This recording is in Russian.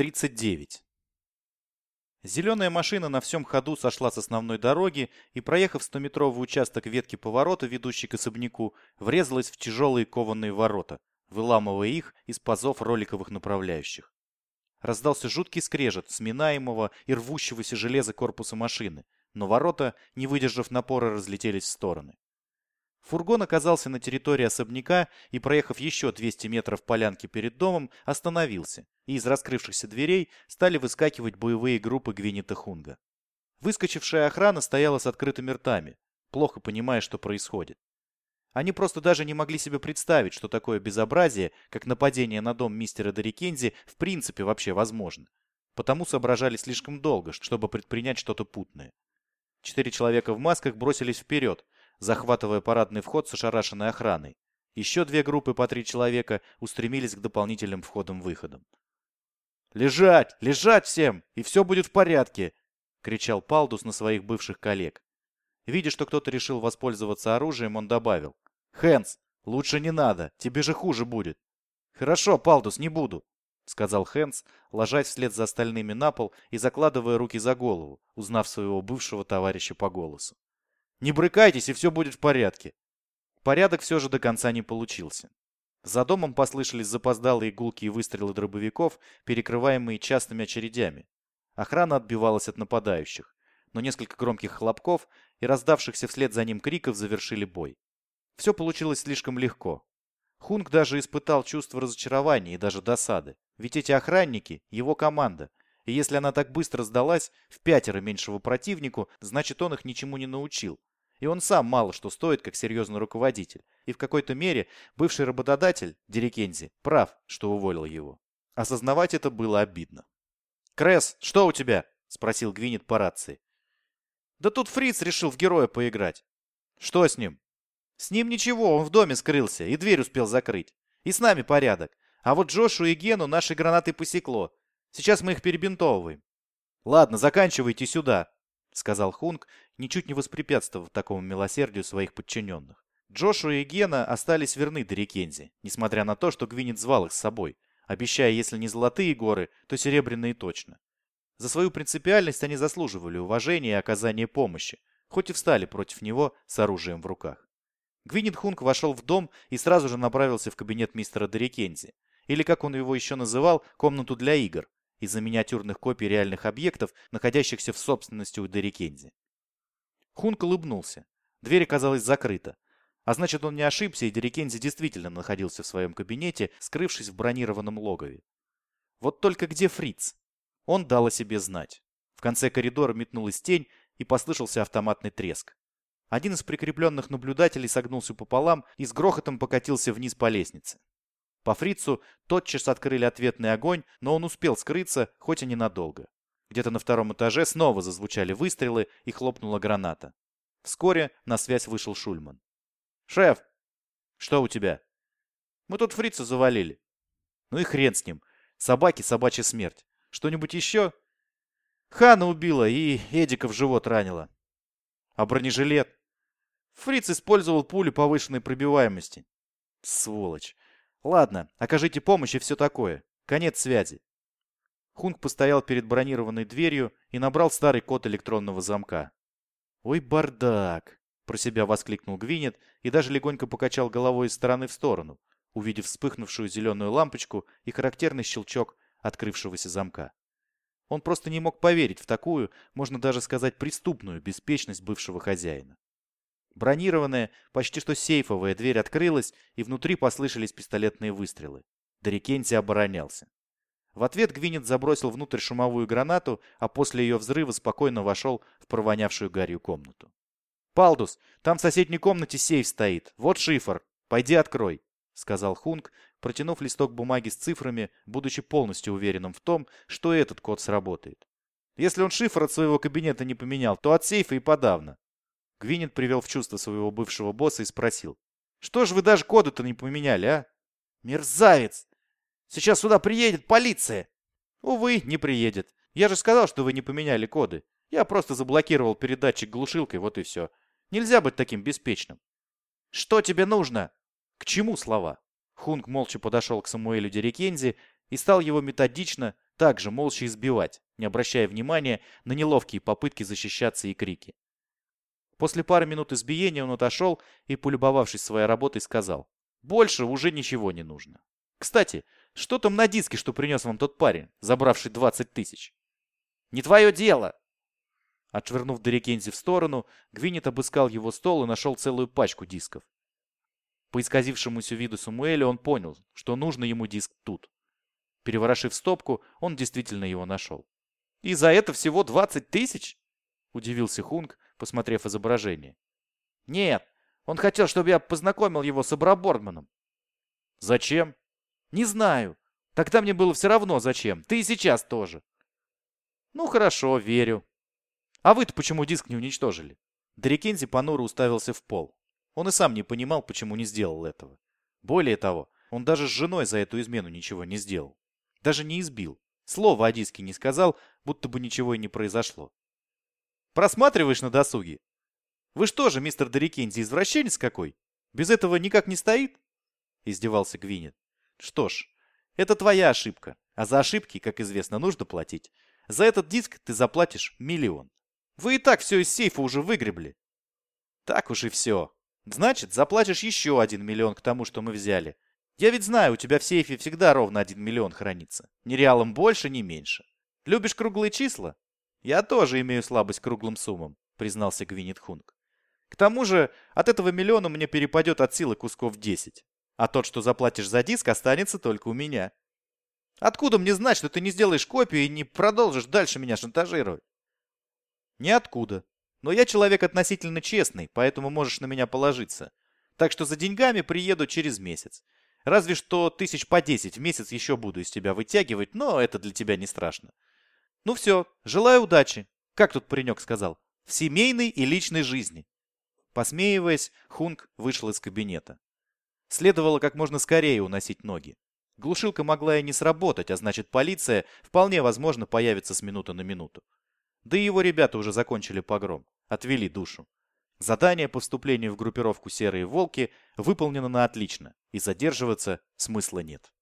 39. Зеленая машина на всем ходу сошла с основной дороги и, проехав 100-метровый участок ветки поворота, ведущий к особняку, врезалась в тяжелые кованые ворота, выламывая их из пазов роликовых направляющих. Раздался жуткий скрежет сминаемого и рвущегося железа корпуса машины, но ворота, не выдержав напора, разлетелись в стороны. Фургон оказался на территории особняка и, проехав еще 200 метров полянки перед домом, остановился, и из раскрывшихся дверей стали выскакивать боевые группы Гвинета Хунга. Выскочившая охрана стояла с открытыми ртами, плохо понимая, что происходит. Они просто даже не могли себе представить, что такое безобразие, как нападение на дом мистера Дорикензи, в принципе вообще возможно. Потому соображали слишком долго, чтобы предпринять что-то путное. Четыре человека в масках бросились вперед, захватывая парадный вход с ошарашенной охраной. Еще две группы по три человека устремились к дополнительным входам-выходам. «Лежать! Лежать всем! И все будет в порядке!» — кричал Палдус на своих бывших коллег. Видя, что кто-то решил воспользоваться оружием, он добавил. «Хэнс, лучше не надо, тебе же хуже будет». «Хорошо, Палдус, не буду», — сказал Хэнс, ложась вслед за остальными на пол и закладывая руки за голову, узнав своего бывшего товарища по голосу. Не брыкайтесь, и все будет в порядке. Порядок все же до конца не получился. За домом послышались запоздалые гулкие выстрелы дробовиков, перекрываемые частыми очередями. Охрана отбивалась от нападающих, но несколько громких хлопков и раздавшихся вслед за ним криков завершили бой. Все получилось слишком легко. Хунг даже испытал чувство разочарования и даже досады. Ведь эти охранники – его команда, и если она так быстро сдалась в пятеро меньшего противнику, значит он их ничему не научил, и он сам мало что стоит, как серьезный руководитель. И в какой-то мере бывший работодатель, Дерикензи, прав, что уволил его. Осознавать это было обидно. «Кресс, что у тебя?» – спросил Гвинет по рации. «Да тут Фриц решил в героя поиграть». «Что с ним?» «С ним ничего, он в доме скрылся и дверь успел закрыть. И с нами порядок. А вот Джошу и Гену наши гранаты посекло. Сейчас мы их перебинтовываем». «Ладно, заканчивайте сюда», — сказал Хунг, ничуть не воспрепятствовав такому милосердию своих подчиненных. Джошуа и Гена остались верны Дерикензи, несмотря на то, что Гвинет звал их с собой, обещая, если не золотые горы, то серебряные точно. За свою принципиальность они заслуживали уважения и оказания помощи, хоть и встали против него с оружием в руках. Гвинет Хунг вошел в дом и сразу же направился в кабинет мистера Дерикензи, или, как он его еще называл, комнату для игр, из-за миниатюрных копий реальных объектов, находящихся в собственности у Дерикензи. Хунк улыбнулся. Дверь оказалась закрыта. А значит, он не ошибся, и Дерикензи действительно находился в своем кабинете, скрывшись в бронированном логове. Вот только где Фриц? Он дал о себе знать. В конце коридора метнулась тень, и послышался автоматный треск. Один из прикрепленных наблюдателей согнулся пополам и с грохотом покатился вниз по лестнице. По фрицу тотчас открыли ответный огонь, но он успел скрыться, хоть и ненадолго. Где-то на втором этаже снова зазвучали выстрелы и хлопнула граната. Вскоре на связь вышел Шульман. «Шеф!» «Что у тебя?» «Мы тут фрица завалили». «Ну и хрен с ним. Собаки, собачья смерть. Что-нибудь еще?» «Хана убила и Эдика в живот ранила». «А бронежилет?» «Фриц использовал пулю повышенной пробиваемости». «Сволочь. Ладно, окажите помощь и все такое. Конец связи. Хунг постоял перед бронированной дверью и набрал старый код электронного замка. «Ой, бардак!» — про себя воскликнул Гвинет и даже легонько покачал головой из стороны в сторону, увидев вспыхнувшую зеленую лампочку и характерный щелчок открывшегося замка. Он просто не мог поверить в такую, можно даже сказать, преступную беспечность бывшего хозяина. Бронированная, почти что сейфовая дверь открылась, и внутри послышались пистолетные выстрелы. Дорикенти оборонялся. В ответ Гвинет забросил внутрь шумовую гранату, а после ее взрыва спокойно вошел в провонявшую гарью комнату. «Палдус, там в соседней комнате сейф стоит. Вот шифр. Пойди открой», — сказал Хунг, протянув листок бумаги с цифрами, будучи полностью уверенным в том, что этот код сработает. Если он шифр от своего кабинета не поменял, то от сейфа и подавно. Гвинет привел в чувство своего бывшего босса и спросил. «Что ж вы даже коды-то не поменяли, а?» «Мерзавец! Сейчас сюда приедет полиция!» «Увы, не приедет. Я же сказал, что вы не поменяли коды. Я просто заблокировал передатчик глушилкой, вот и все. Нельзя быть таким беспечным». «Что тебе нужно?» «К чему слова?» Хунг молча подошел к Самуэлю Дерикензи и стал его методично, также молча избивать, не обращая внимания на неловкие попытки защищаться и крики. После пары минут избиения он отошел и, полюбовавшись своей работой, сказал, «Больше уже ничего не нужно. Кстати, что там на диске, что принес вам тот парень, забравший 20 тысяч?» «Не твое дело!» Отшвырнув Дерекензи в сторону, Гвинет обыскал его стол и нашел целую пачку дисков. По исказившемуся виду Самуэля он понял, что нужно ему диск тут. Переворошив стопку, он действительно его нашел. «И за это всего 20 тысяч?» – удивился Хунг, посмотрев изображение. «Нет, он хотел, чтобы я познакомил его с Абрабордманом». «Зачем?» «Не знаю. Тогда мне было все равно зачем. Ты и сейчас тоже». «Ну хорошо, верю. А вы-то почему диск не уничтожили?» Дерекензи понуро уставился в пол. Он и сам не понимал, почему не сделал этого. Более того, он даже с женой за эту измену ничего не сделал. Даже не избил. Слова о диске не сказал, будто бы ничего и не произошло. Просматриваешь на досуге? Вы что же, мистер Дорикензи, извращенец какой? Без этого никак не стоит? Издевался Гвинет. Что ж, это твоя ошибка. А за ошибки, как известно, нужно платить. За этот диск ты заплатишь миллион. Вы и так все из сейфа уже выгребли. Так уж и все. Значит, заплатишь еще один миллион к тому, что мы взяли. Я ведь знаю, у тебя в сейфе всегда ровно один миллион хранится. Ни реалом больше, ни меньше. Любишь круглые числа? Я тоже имею слабость к круглым суммам, признался Гвинет Хунг. К тому же, от этого миллиона мне перепадет от силы кусков 10. А тот, что заплатишь за диск, останется только у меня. Откуда мне знать, что ты не сделаешь копию и не продолжишь дальше меня шантажировать? Ниоткуда. Но я человек относительно честный, поэтому можешь на меня положиться. Так что за деньгами приеду через месяц. Разве что тысяч по десять в месяц еще буду из тебя вытягивать, но это для тебя не страшно. Ну все, желаю удачи. Как тут паренек сказал? В семейной и личной жизни. Посмеиваясь, Хунг вышел из кабинета. Следовало как можно скорее уносить ноги. Глушилка могла и не сработать, а значит полиция вполне возможно появится с минуты на минуту. Да и его ребята уже закончили погром, отвели душу. Задание по вступлению в группировку «Серые волки» выполнено на отлично, и задерживаться смысла нет.